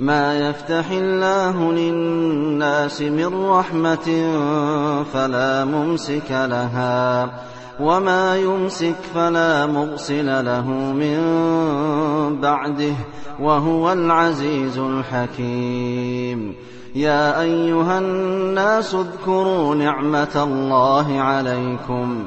ما يفتح الله للناس من رحمة فلا ممسك لها وما يمسك فلا مرسل له من بعده وهو العزيز الحكيم يا أيها الناس اذكروا نعمة الله عليكم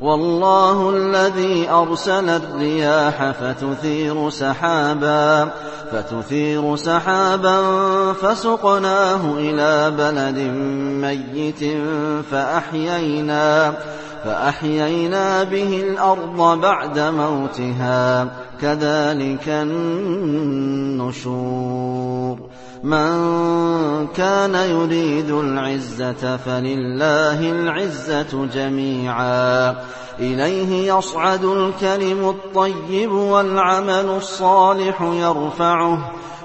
والله الذي أرسل الرياح فتثير سحابا فتثير سحابا فسقناه إلى بلد ميت فأحيينا فأحيينا به الأرض بعد موتها. كذلك النشور. من كان يريد العزة فلله العزة جميعا. إليه يصعد الكلم الطيب والعمل الصالح يرفعه.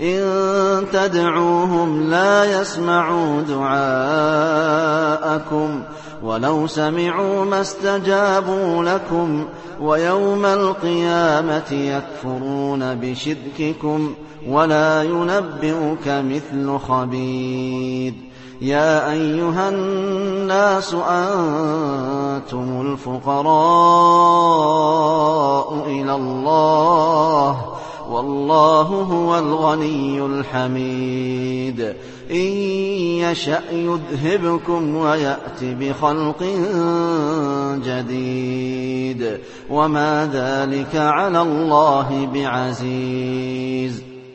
إن تدعوهم لا يسمعوا دعاءكم ولو سمعوا ما استجابوا لكم ويوم القيامة يكفرون بشرككم ولا ينبئك مثل خبير. يا أيها الناس أنتم الفقراء والله هو الغني الحميد. إن يشأ يذهبكم ويأت بخلق جديد. وما ذلك على الله بعزيز.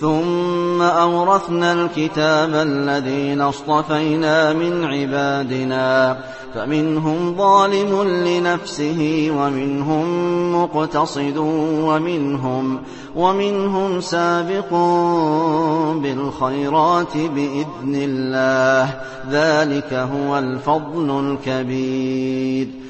ثم أورثنا الكتاب الذين اصطفينا من عبادنا فمنهم ظالم لنفسه ومنهم مقتصد ومنهم ومنهم سابق بالخيرات بإذن الله. ذلك هو الفضل الكبير.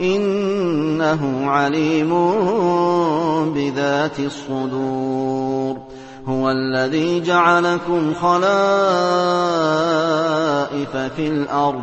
إنه عليم بذات الصدور. هو الذي جعلكم خلائف في الأرض.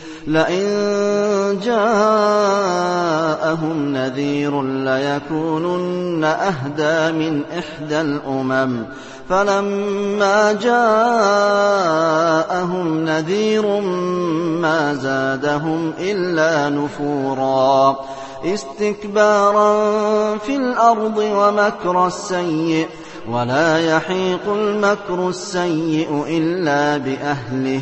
لئن جاءهم نذير ليكونن أهدى من إحدى الأمم. فلما جاءهم نذير ما زادهم إلا نفورا. استكبارا في الأرض ومكر السيئ ولا يحيق المكر السيئ إلا بأهله.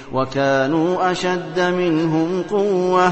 وكانوا أشد منهم قوة